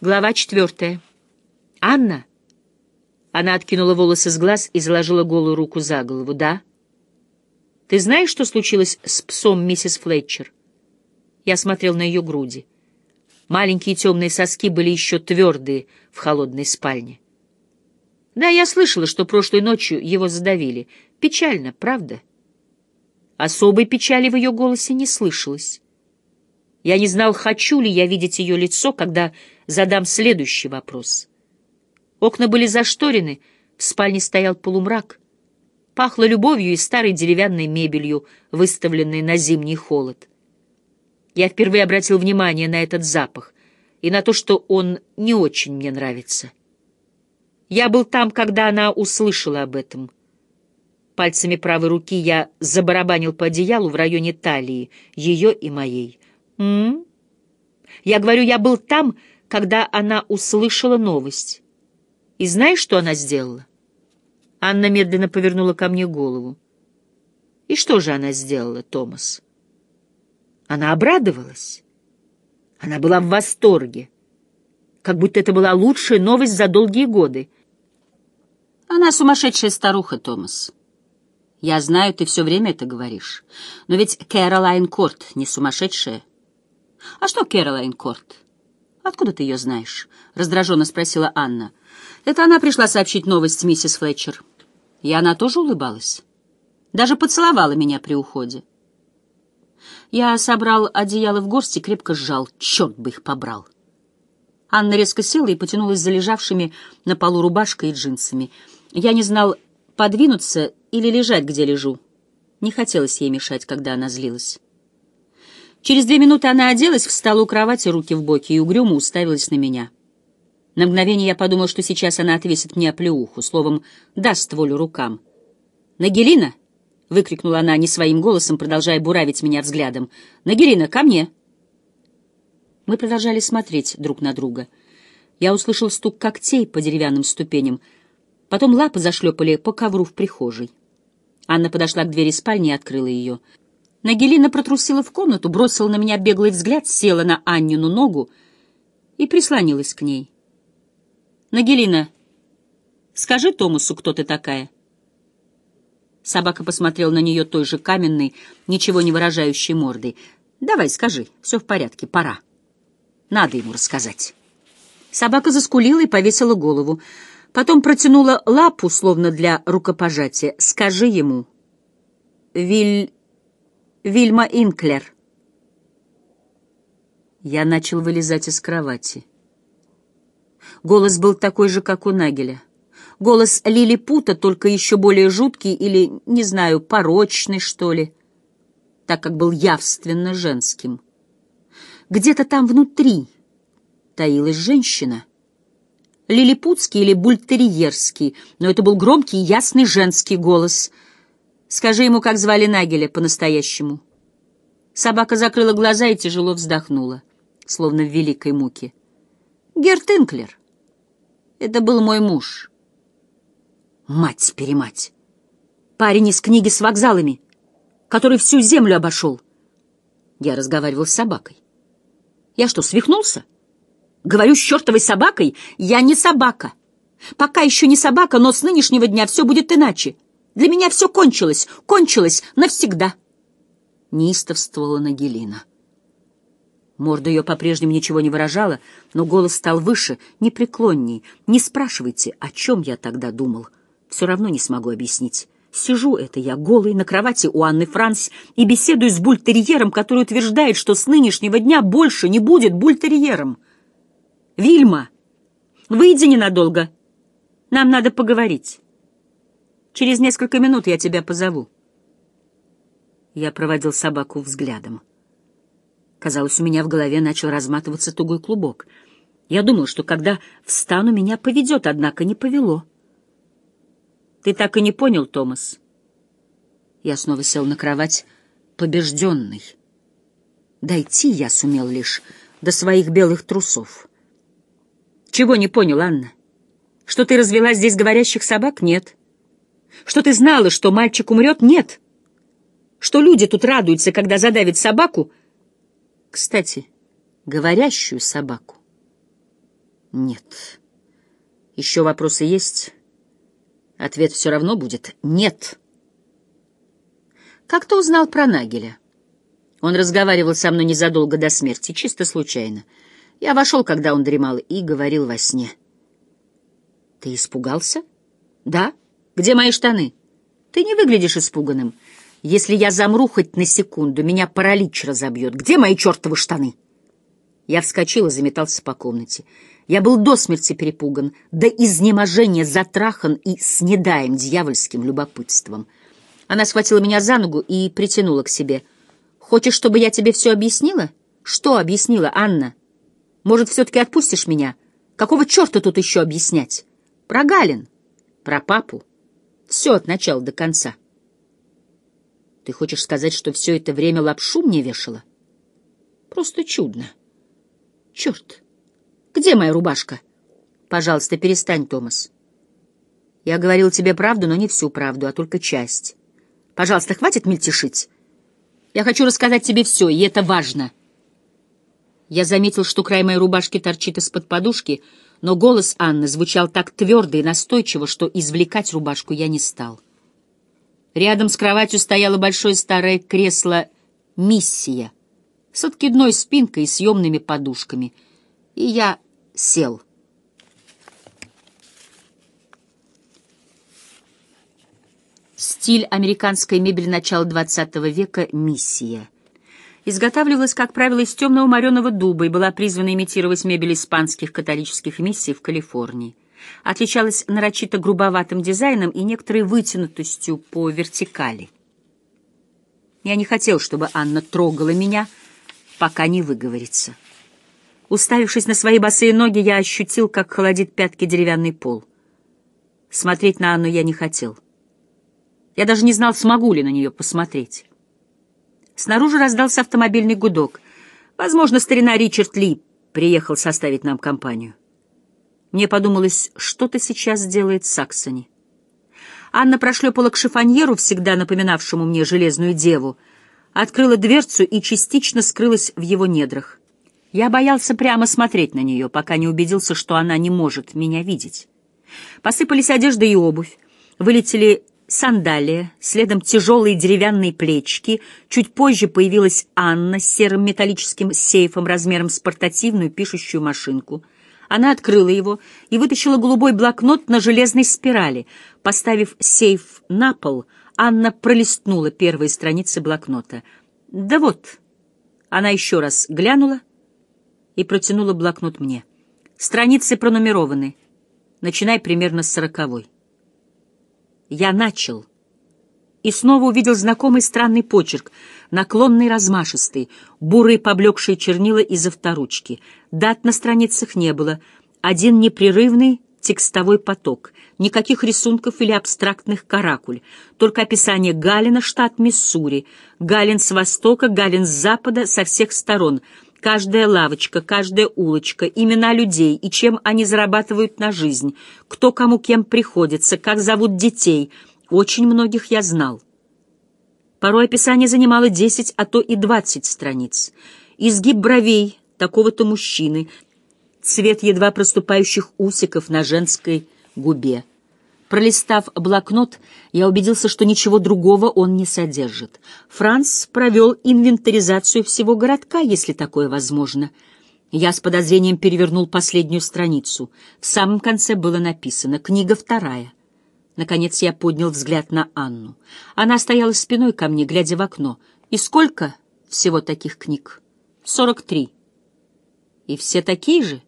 Глава четвертая. «Анна?» Она откинула волосы с глаз и заложила голую руку за голову. «Да?» «Ты знаешь, что случилось с псом миссис Флетчер?» Я смотрел на ее груди. Маленькие темные соски были еще твердые в холодной спальне. «Да, я слышала, что прошлой ночью его задавили. Печально, правда?» Особой печали в ее голосе не слышалось. Я не знал, хочу ли я видеть ее лицо, когда задам следующий вопрос. Окна были зашторены, в спальне стоял полумрак. Пахло любовью и старой деревянной мебелью, выставленной на зимний холод. Я впервые обратил внимание на этот запах и на то, что он не очень мне нравится. Я был там, когда она услышала об этом. Пальцами правой руки я забарабанил по одеялу в районе талии, ее и моей. М, -м, Я говорю, я был там, когда она услышала новость. И знаешь, что она сделала? Анна медленно повернула ко мне голову. И что же она сделала, Томас? Она обрадовалась. Она была в восторге. Как будто это была лучшая новость за долгие годы. Она сумасшедшая старуха, Томас. Я знаю, ты все время это говоришь. Но ведь Кэролайн Корт не сумасшедшая. А что Кэролайн Корт? Откуда ты ее знаешь? Раздраженно спросила Анна. Это она пришла сообщить новость миссис Флетчер. И она тоже улыбалась. Даже поцеловала меня при уходе. Я собрал одеяло в горсть и крепко сжал. Черт бы их побрал. Анна резко села и потянулась за лежавшими на полу рубашкой и джинсами. Я не знал, подвинуться или лежать, где лежу. Не хотелось ей мешать, когда она злилась. Через две минуты она оделась, встала у кровати, руки в боки, и угрюмо уставилась на меня. На мгновение я подумал, что сейчас она отвесит мне оплеуху, словом, даст волю рукам. «Нагелина!» — выкрикнула она не своим голосом, продолжая буравить меня взглядом. «Нагелина, ко мне!» Мы продолжали смотреть друг на друга. Я услышал стук когтей по деревянным ступеням — Потом лапы зашлепали по ковру в прихожей. Анна подошла к двери спальни и открыла ее. Нагелина протрусила в комнату, бросила на меня беглый взгляд, села на Аннину ногу и прислонилась к ней. «Нагелина, скажи Томасу, кто ты такая?» Собака посмотрела на нее той же каменной, ничего не выражающей мордой. «Давай, скажи, все в порядке, пора. Надо ему рассказать». Собака заскулила и повесила голову. Потом протянула лапу, словно для рукопожатия. «Скажи ему». «Виль... Вильма Инклер». Я начал вылезать из кровати. Голос был такой же, как у Нагеля. Голос Лили Пута, только еще более жуткий или, не знаю, порочный, что ли, так как был явственно женским. Где-то там внутри таилась женщина — лилипутский или бультерьерский, но это был громкий ясный женский голос. «Скажи ему, как звали Нагеля по-настоящему». Собака закрыла глаза и тяжело вздохнула, словно в великой муке. «Гертинклер. Это был мой муж». «Мать-перемать! Парень из книги с вокзалами, который всю землю обошел». Я разговаривал с собакой. «Я что, свихнулся?» Говорю с чертовой собакой, я не собака. Пока еще не собака, но с нынешнего дня все будет иначе. Для меня все кончилось, кончилось навсегда. Неистовствовала Нагелина. Морда ее по-прежнему ничего не выражала, но голос стал выше, непреклонней. Не спрашивайте, о чем я тогда думал. Все равно не смогу объяснить. Сижу это я голый на кровати у Анны Франс и беседую с бультерьером, который утверждает, что с нынешнего дня больше не будет бультерьером. Вильма, выйди ненадолго. Нам надо поговорить. Через несколько минут я тебя позову. Я проводил собаку взглядом. Казалось, у меня в голове начал разматываться тугой клубок. Я думал, что когда встану, меня поведет, однако не повело. Ты так и не понял, Томас? Я снова сел на кровать, побежденный. Дойти я сумел лишь до своих белых трусов. Чего не понял, Анна? Что ты развела здесь говорящих собак? Нет. Что ты знала, что мальчик умрет? Нет. Что люди тут радуются, когда задавит собаку? Кстати, говорящую собаку. Нет. Еще вопросы есть? Ответ все равно будет «нет». Как ты узнал про Нагеля? Он разговаривал со мной незадолго до смерти, чисто случайно. Я вошел, когда он дремал, и говорил во сне. Ты испугался? Да. Где мои штаны? Ты не выглядишь испуганным. Если я замру хоть на секунду, меня паралич разобьет. Где мои чертовы штаны? Я вскочил и заметался по комнате. Я был до смерти перепуган, до изнеможения затрахан и с недаем дьявольским любопытством. Она схватила меня за ногу и притянула к себе. «Хочешь, чтобы я тебе все объяснила?» «Что объяснила, Анна? Может, все-таки отпустишь меня? Какого черта тут еще объяснять?» «Про Галин, про папу. Все от начала до конца». «Ты хочешь сказать, что все это время лапшу мне вешала?» «Просто чудно. Черт!» Где моя рубашка? Пожалуйста, перестань, Томас. Я говорил тебе правду, но не всю правду, а только часть. Пожалуйста, хватит мельтешить. Я хочу рассказать тебе все, и это важно. Я заметил, что край моей рубашки торчит из-под подушки, но голос Анны звучал так твердо и настойчиво, что извлекать рубашку я не стал. Рядом с кроватью стояло большое старое кресло «Миссия» с откидной спинкой и съемными подушками, и я сел. Стиль американской мебели начала XX века «Миссия». Изготавливалась, как правило, из темного мореного дуба и была призвана имитировать мебель испанских католических миссий в Калифорнии. Отличалась нарочито грубоватым дизайном и некоторой вытянутостью по вертикали. Я не хотел, чтобы Анна трогала меня, пока не выговорится. Уставившись на свои босые ноги, я ощутил, как холодит пятки деревянный пол. Смотреть на Анну я не хотел. Я даже не знал, смогу ли на нее посмотреть. Снаружи раздался автомобильный гудок. Возможно, старина Ричард Ли приехал составить нам компанию. Мне подумалось, что-то сейчас сделает Саксони. Анна прошлепала к шифоньеру, всегда напоминавшему мне железную деву, открыла дверцу и частично скрылась в его недрах. Я боялся прямо смотреть на нее, пока не убедился, что она не может меня видеть. Посыпались одежда и обувь, вылетели сандалия, следом тяжелые деревянные плечики. Чуть позже появилась Анна с серым металлическим сейфом размером с портативную пишущую машинку. Она открыла его и вытащила голубой блокнот на железной спирали. Поставив сейф на пол, Анна пролистнула первые страницы блокнота. «Да вот». Она еще раз глянула — и протянула блокнот мне. Страницы пронумерованы. Начинай примерно с сороковой. Я начал. И снова увидел знакомый странный почерк, наклонный размашистый, бурые поблекшие чернила из авторучки. Дат на страницах не было. Один непрерывный текстовой поток. Никаких рисунков или абстрактных каракуль. Только описание Галина, штат Миссури. Галин с востока, Галин с запада, со всех сторон — Каждая лавочка, каждая улочка, имена людей и чем они зарабатывают на жизнь, кто кому кем приходится, как зовут детей. Очень многих я знал. Порой описание занимало десять, а то и двадцать страниц. Изгиб бровей такого-то мужчины, цвет едва проступающих усиков на женской губе. Пролистав блокнот, я убедился, что ничего другого он не содержит. Франц провел инвентаризацию всего городка, если такое возможно. Я с подозрением перевернул последнюю страницу. В самом конце было написано «Книга вторая». Наконец я поднял взгляд на Анну. Она стояла спиной ко мне, глядя в окно. «И сколько всего таких книг?» «Сорок три». «И все такие же?»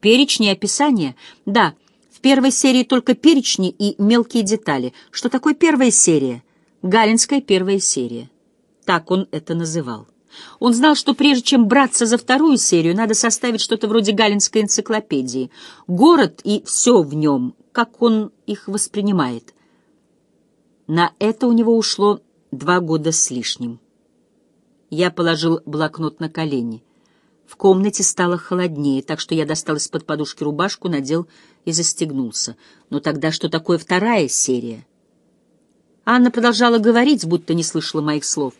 «Перечни описания?» «Да». В первой серии только перечни и мелкие детали. Что такое первая серия? Галинская первая серия. Так он это называл. Он знал, что прежде чем браться за вторую серию, надо составить что-то вроде галинской энциклопедии. Город и все в нем, как он их воспринимает. На это у него ушло два года с лишним. Я положил блокнот на колени. В комнате стало холоднее, так что я достал из-под подушки рубашку, надел и застегнулся. Но тогда что такое вторая серия? Анна продолжала говорить, будто не слышала моих слов.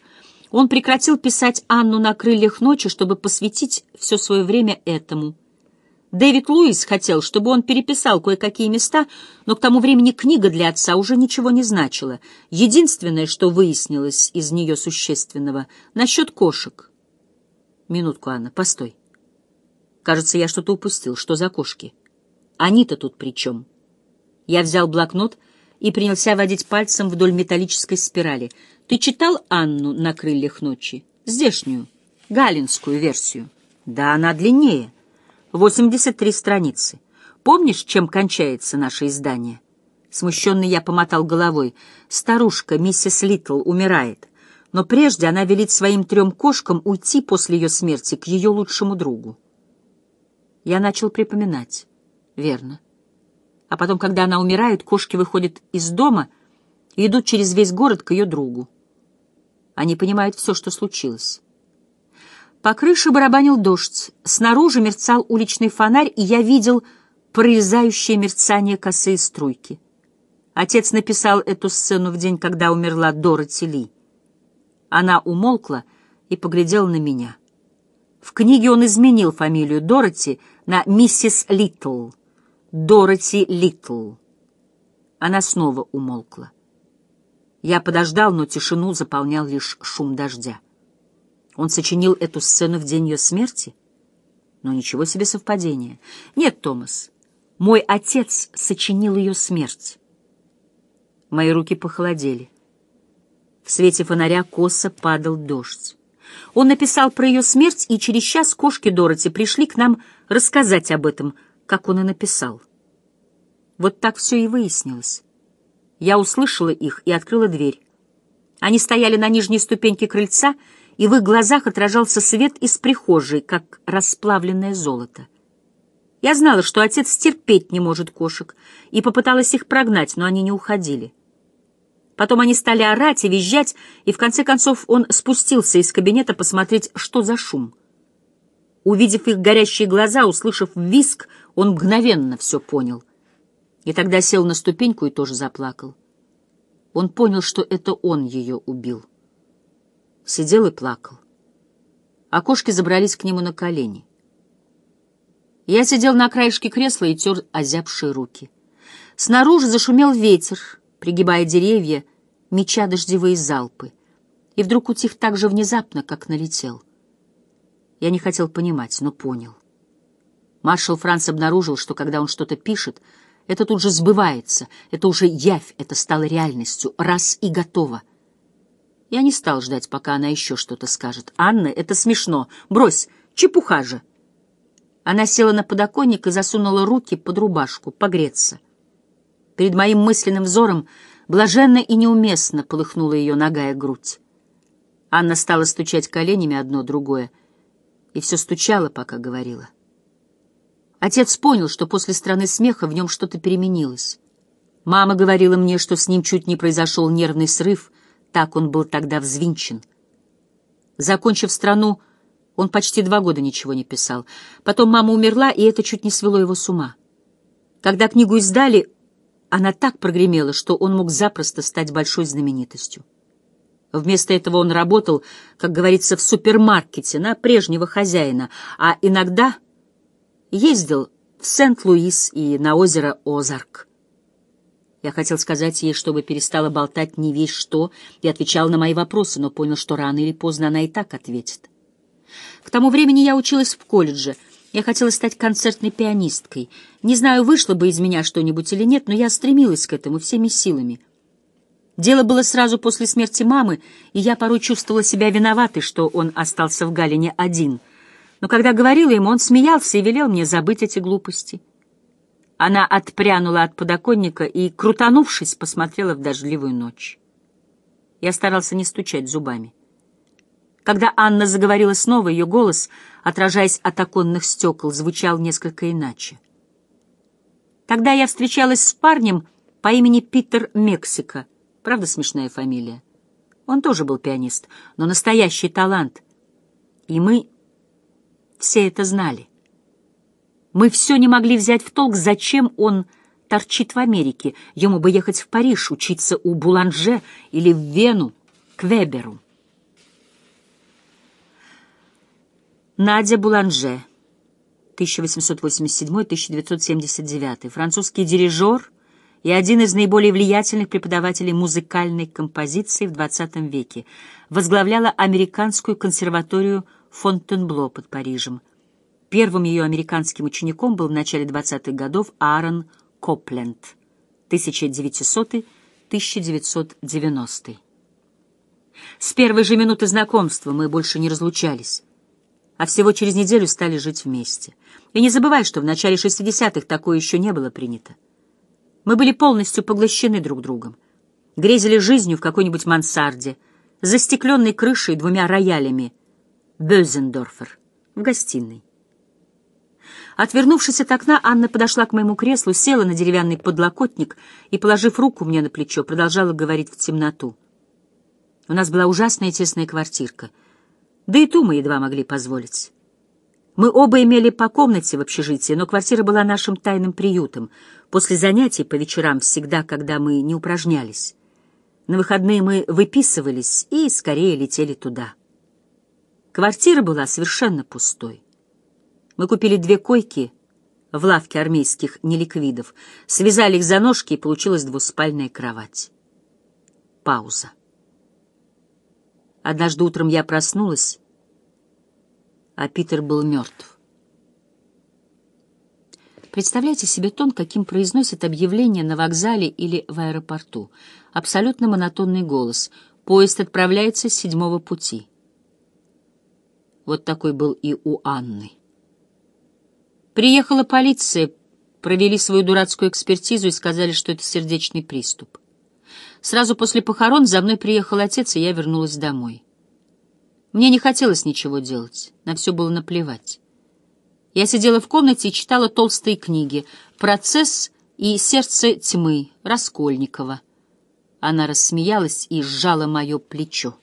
Он прекратил писать Анну на крыльях ночи, чтобы посвятить все свое время этому. Дэвид Луис хотел, чтобы он переписал кое-какие места, но к тому времени книга для отца уже ничего не значила. Единственное, что выяснилось из нее существенного, насчет кошек. Минутку, Анна, постой. Кажется, я что-то упустил. Что за кошки? Они-то тут при чем? Я взял блокнот и принялся водить пальцем вдоль металлической спирали. Ты читал Анну на крыльях ночи? Здешнюю, галинскую версию. Да, она длиннее. 83 страницы. Помнишь, чем кончается наше издание? Смущенный я помотал головой. Старушка, миссис Литл, умирает. Но прежде она велит своим трем кошкам уйти после ее смерти к ее лучшему другу. Я начал припоминать. Верно. А потом, когда она умирает, кошки выходят из дома и идут через весь город к ее другу. Они понимают все, что случилось. По крыше барабанил дождь, снаружи мерцал уличный фонарь, и я видел прорезающее мерцание косые струйки. Отец написал эту сцену в день, когда умерла Дороти Ли. Она умолкла и поглядела на меня. В книге он изменил фамилию Дороти на миссис Литл. Дороти Литл. Она снова умолкла. Я подождал, но тишину заполнял лишь шум дождя. Он сочинил эту сцену в день ее смерти? Но ничего себе совпадение. Нет, Томас, мой отец сочинил ее смерть. Мои руки похолодели. В свете фонаря косо падал дождь. Он написал про ее смерть, и через час кошки Дороти пришли к нам рассказать об этом, как он и написал. Вот так все и выяснилось. Я услышала их и открыла дверь. Они стояли на нижней ступеньке крыльца и в их глазах отражался свет из прихожей, как расплавленное золото. Я знала, что отец терпеть не может кошек, и попыталась их прогнать, но они не уходили. Потом они стали орать и визжать, и в конце концов он спустился из кабинета посмотреть, что за шум. Увидев их горящие глаза, услышав виск, он мгновенно все понял. И тогда сел на ступеньку и тоже заплакал. Он понял, что это он ее убил сидел и плакал. А кошки забрались к нему на колени. Я сидел на краешке кресла и тер озябшие руки. Снаружи зашумел ветер, пригибая деревья, меча дождевые залпы. И вдруг утих так же внезапно, как налетел. Я не хотел понимать, но понял. Маршал Франц обнаружил, что когда он что-то пишет, это тут же сбывается, это уже явь, это стало реальностью, раз и готово. Я не стал ждать, пока она еще что-то скажет. «Анна, это смешно. Брось, чепуха же!» Она села на подоконник и засунула руки под рубашку, погреться. Перед моим мысленным взором блаженно и неуместно полыхнула ее ногая грудь. Анна стала стучать коленями одно другое, и все стучала, пока говорила. Отец понял, что после страны смеха в нем что-то переменилось. Мама говорила мне, что с ним чуть не произошел нервный срыв — так он был тогда взвинчен. Закончив страну, он почти два года ничего не писал. Потом мама умерла, и это чуть не свело его с ума. Когда книгу издали, она так прогремела, что он мог запросто стать большой знаменитостью. Вместо этого он работал, как говорится, в супермаркете на прежнего хозяина, а иногда ездил в Сент-Луис и на озеро Озарк. Я хотел сказать ей, чтобы перестала болтать не весь что, и отвечал на мои вопросы, но понял, что рано или поздно она и так ответит. К тому времени я училась в колледже. Я хотела стать концертной пианисткой. Не знаю, вышло бы из меня что-нибудь или нет, но я стремилась к этому всеми силами. Дело было сразу после смерти мамы, и я порой чувствовала себя виноватой, что он остался в Галине один. Но когда говорила ему, он смеялся и велел мне забыть эти глупости. Она отпрянула от подоконника и, крутанувшись, посмотрела в дождливую ночь. Я старался не стучать зубами. Когда Анна заговорила снова, ее голос, отражаясь от оконных стекол, звучал несколько иначе. Тогда я встречалась с парнем по имени Питер Мексика. Правда, смешная фамилия. Он тоже был пианист, но настоящий талант. И мы все это знали. Мы все не могли взять в толк, зачем он торчит в Америке. Ему бы ехать в Париж, учиться у Буланже или в Вену, к Веберу. Надя Буланже, 1887-1979, французский дирижер и один из наиболее влиятельных преподавателей музыкальной композиции в XX веке, возглавляла американскую консерваторию Фонтенбло под Парижем. Первым ее американским учеником был в начале 20-х годов Аарон Копленд, 1900-1990. С первой же минуты знакомства мы больше не разлучались, а всего через неделю стали жить вместе. И не забывай, что в начале 60-х такое еще не было принято. Мы были полностью поглощены друг другом, грезили жизнью в какой-нибудь мансарде, застекленной крышей двумя роялями Бёзендорфер в гостиной. Отвернувшись от окна, Анна подошла к моему креслу, села на деревянный подлокотник и, положив руку мне на плечо, продолжала говорить в темноту. У нас была ужасная тесная квартирка, да и ту мы едва могли позволить. Мы оба имели по комнате в общежитии, но квартира была нашим тайным приютом. После занятий по вечерам, всегда, когда мы не упражнялись. На выходные мы выписывались и скорее летели туда. Квартира была совершенно пустой. Мы купили две койки в лавке армейских неликвидов, связали их за ножки, и получилась двуспальная кровать. Пауза. Однажды утром я проснулась, а Питер был мертв. Представляете себе тон, каким произносят объявление на вокзале или в аэропорту. Абсолютно монотонный голос. Поезд отправляется с седьмого пути. Вот такой был и у Анны. Приехала полиция, провели свою дурацкую экспертизу и сказали, что это сердечный приступ. Сразу после похорон за мной приехал отец, и я вернулась домой. Мне не хотелось ничего делать, на все было наплевать. Я сидела в комнате и читала толстые книги «Процесс» и «Сердце тьмы» Раскольникова. Она рассмеялась и сжала мое плечо.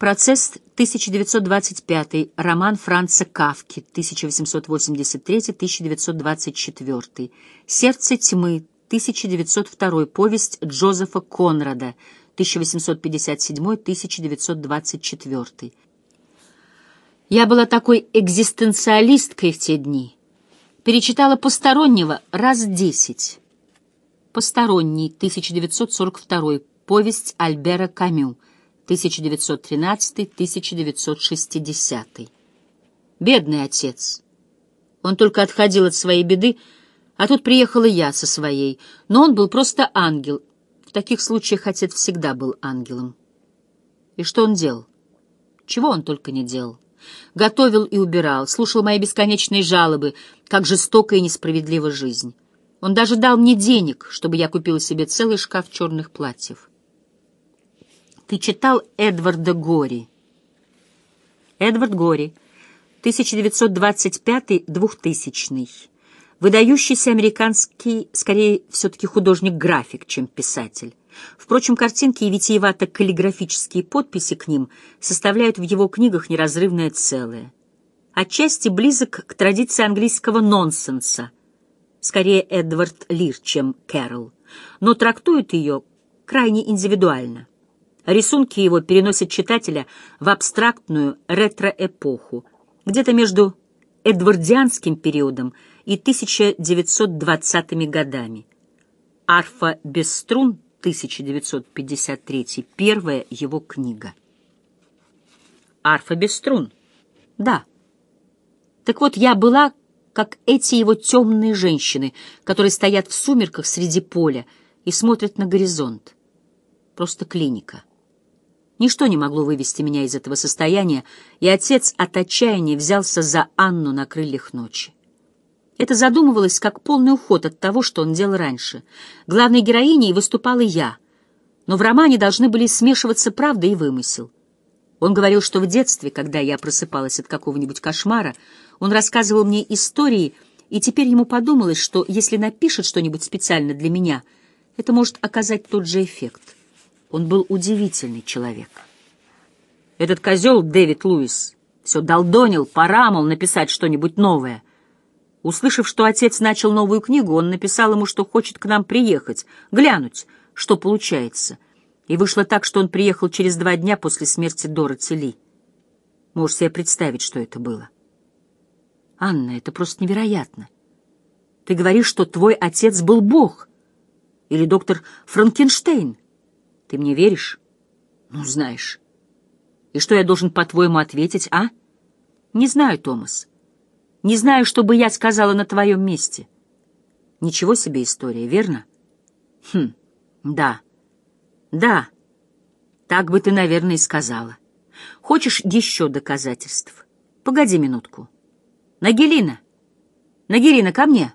Процесс 1925, роман Франца Кавки, 1883-1924, Сердце тьмы, 1902, повесть Джозефа Конрада, 1857-1924. Я была такой экзистенциалисткой в те дни. Перечитала «Постороннего» раз десять. «Посторонний», 1942, повесть Альбера Камю, 1913-1960. Бедный отец. Он только отходил от своей беды, а тут приехала я со своей, но он был просто ангел. В таких случаях отец всегда был ангелом. И что он делал? Чего он только не делал. Готовил и убирал, слушал мои бесконечные жалобы, как жестока и несправедлива жизнь. Он даже дал мне денег, чтобы я купила себе целый шкаф черных платьев. Ты читал Эдварда Гори? Эдвард Гори, 1925-2000. Выдающийся американский, скорее, все-таки художник-график, чем писатель. Впрочем, картинки и витиевато-каллиграфические подписи к ним составляют в его книгах неразрывное целое. Отчасти близок к традиции английского нонсенса, скорее Эдвард Лир, чем Кэрол, но трактует ее крайне индивидуально. Рисунки его переносят читателя в абстрактную ретро-эпоху, где-то между эдвардианским периодом и 1920-ми годами. «Арфа без струн» 1953, первая его книга. «Арфа без струн». Да. Так вот, я была, как эти его темные женщины, которые стоят в сумерках среди поля и смотрят на горизонт. Просто клиника. Ничто не могло вывести меня из этого состояния, и отец от отчаяния взялся за Анну на крыльях ночи. Это задумывалось как полный уход от того, что он делал раньше. Главной героиней выступала я, но в романе должны были смешиваться правда и вымысел. Он говорил, что в детстве, когда я просыпалась от какого-нибудь кошмара, он рассказывал мне истории, и теперь ему подумалось, что если напишет что-нибудь специально для меня, это может оказать тот же эффект. Он был удивительный человек. Этот козел Дэвид Луис все долдонил, пора, мол, написать что-нибудь новое. Услышав, что отец начал новую книгу, он написал ему, что хочет к нам приехать, глянуть, что получается. И вышло так, что он приехал через два дня после смерти Дороти Ли. Можешь себе представить, что это было. Анна, это просто невероятно. Ты говоришь, что твой отец был Бог. Или доктор Франкенштейн. Ты мне веришь? Ну, знаешь. И что я должен, по-твоему, ответить, а? Не знаю, Томас. Не знаю, что бы я сказала на твоем месте. Ничего себе история, верно? Хм, да. Да. Так бы ты, наверное, и сказала. Хочешь еще доказательств? Погоди минутку. Нагелина! Нагелина, ко мне!